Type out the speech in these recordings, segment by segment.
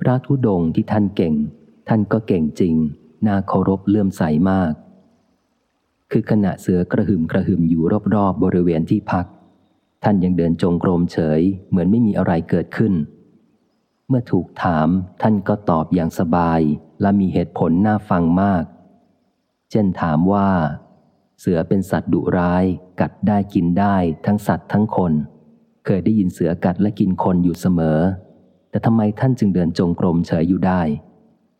พระธุดงที่ท่านเก่ง ท่านก็เก่งจริง น่าเคารพเลื่อมใสมาก คือขณะเสือกระหึ่มกระหึ่มอยู่รอบๆบบริเวณที่พัก ท่านยังเดินจงกรมเฉย เหมือนไม่มีอะไรเกิดขึ้น เมื่อถูกถามท่านก็ตอบอย่างสบาย และมีเหตุผลน่าฟังมาก เช่นถามว่า เสือเป็นสัตว์ดุร้าย กัดได้กินได้ทั้งสัตว์ทั้งคน เคยได้ยินเสือกัดและกินคนอยู่เสมอ แต่ทำไมท่านจึงเดินจงกรมเฉยอยู่ได้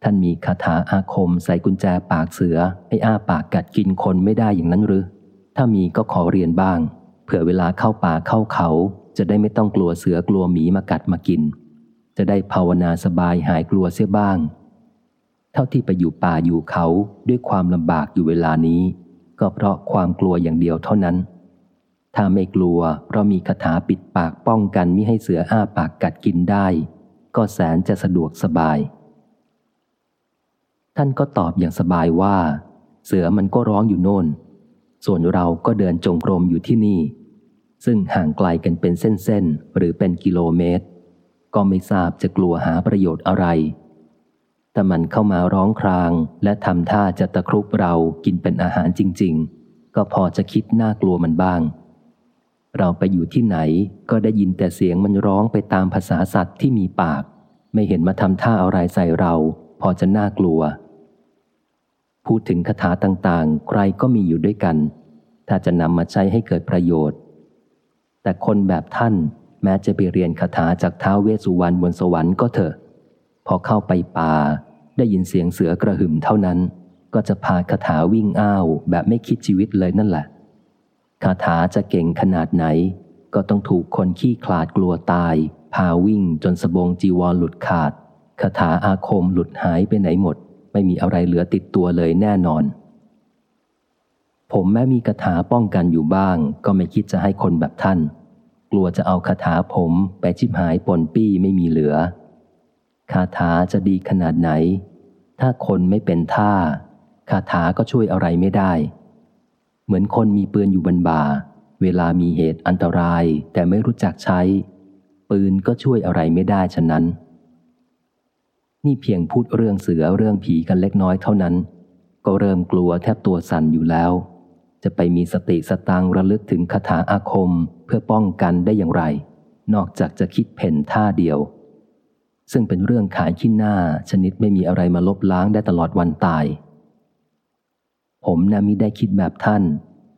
ท่านมีคาถาอาคมใส่กุญแจปากเสือให้อ้าปากกัดกินคนไม่ได้อย่างนั้นหรือ ถ้ามีก็ขอเรียนบ้าง เผื่อเวลาเข้าป่าเข้าเขา จะได้ไม่ต้องกลัวเสือกลัวหมีมากัดมากิน จะได้ภาวนาสบายหายกลัวเสียบ้าง เท่าที่ไปอยู่ป่าอยู่เขาด้วยความลำบากอยู่เวลานี้ ก็เพราะความกลัวอย่างเดียวเท่านั้นถ้าไม่กลัวเพราะมีคาถาปิดปากป้องกันมิให้เสืออ้าปากกัดกินได้ ก็แสนจะสะดวกสบาย ท่านก็ตอบอย่างสบายว่า เสือมันก็ร้องอยู่โน่น ส่วนเราก็เดินจงกรมอยู่ที่นี่ ซึ่งห่างไกลกันเป็นเส้นๆ หรือเป็นกิโลเมตร ก็ไม่ทราบจะกลัวหาประโยชน์อะไร แต่มันเข้ามาร้องครางและทำท่าจะตะครุบเรากินเป็นอาหารจริง ๆ ก็พอจะคิดน่ากลัวมันบ้าง เราไปอยู่ที่ไหนก็ได้ยินแต่เสียงมันร้องไปตามภาษาสัตว์ที่มีปาก ไม่เห็นมาทำท่าอะไรใส่เรา พอจะน่ากลัว พูดถึงคาถาต่างๆ ใครก็มีอยู่ด้วยกัน ถ้าจะนำมาใช้ให้เกิดประโยชน์ แต่คนแบบท่านแม้จะไปเรียนคาถาจากท้าวเวสสุวรรณบนสวรรค์ก็เถอะ พอเข้าไปป่า ได้ยินเสียงเสือกระหึ่มเท่านั้น ก็จะพาคาถาวิ่งอ้าวแบบไม่คิดชีวิตเลยนั่นแหละ คาถาจะเก่งขนาดไหน ก็ต้องถูกคนขี้ขลาดกลัวตาย พาวิ่งจนสบงจีวรหลุดขาดคาถาอาคมหลุดหายไปไหนหมด ไม่มีอะไรเหลือติดตัวเลยแน่นอน ผมแม้มีคาถาป้องกันอยู่บ้าง ก็ไม่คิดจะให้คนแบบท่าน กลัวจะเอาคาถาผมไปชิบหายปนปี้ไม่มีเหลือคาถาจะดีขนาดไหน ถ้าคนไม่เป็นท่าคาถาก็ช่วยอะไรไม่ได้ เหมือนคนมีปืนอยู่บนบ่า เวลามีเหตุอันตรายแต่ไม่รู้จักใช้ ปืนก็ช่วยอะไรไม่ได้ฉะนั้น นี่เพียงพูดเรื่องเสือเรื่องผีกันเล็กน้อยเท่านั้น ก็เริ่มกลัวแทบตัวสั่นอยู่แล้ว จะไปมีสติสตังระลึกถึงคาถาอาคมเพื่อป้องกันได้อย่างไร นอกจากจะคิดเพ่นท่าเดียว ซึ่งเป็นเรื่องขายขี้หน้าชนิดไม่มีอะไรมาลบล้างได้ตลอดวันตาย ผมนะมิได้คิดแบบท่าน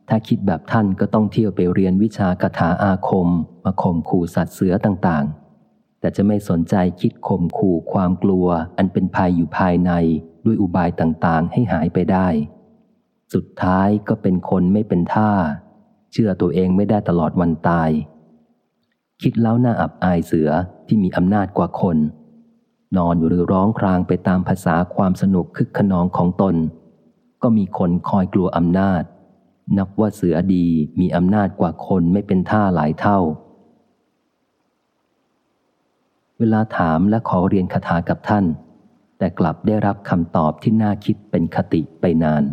ถ้าคิดแบบท่านก็ต้องเที่ยวไปเรียนวิชาคาถาอาคม มาข่มขู่สัตว์เสือต่างๆ แต่จะไม่สนใจคิดข่มขู่ความกลัว อันเป็นภัยอยู่ภายในด้วยอุบายต่างๆ ให้หายไปได้ สุดท้ายก็เป็นคนไม่เป็นท่า เชื่อตัวเองไม่ได้ตลอดวันตาย คิดแล้วน่าอับอายเสือที่มีอำนาจกว่าคน นอนหรือร้องครางไปตามภาษาความสนุกคึกขนองของตน ก็มีคนคอยกลัวอำนาจ นับว่าเสือดีมีอำนาจกว่าคนไม่เป็นท่าหลายเท่า เวลาถามและขอเรียนคาถากับท่าน แต่กลับได้รับคำตอบที่น่าคิดเป็นคติไปนาน